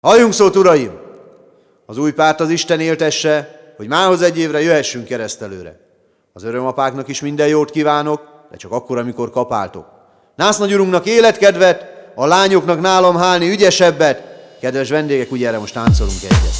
Halljunk szót, uraim! Az új párt az Isten éltesse, hogy mához egy évre jöhessünk keresztelőre. Az örömapáknak is minden jót kívánok, de csak akkor, amikor kapáltok. Nász nagyurunknak életkedvet, a lányoknak nálam hálni ügyesebbet. Kedves vendégek, ugye erre most táncolunk egyet.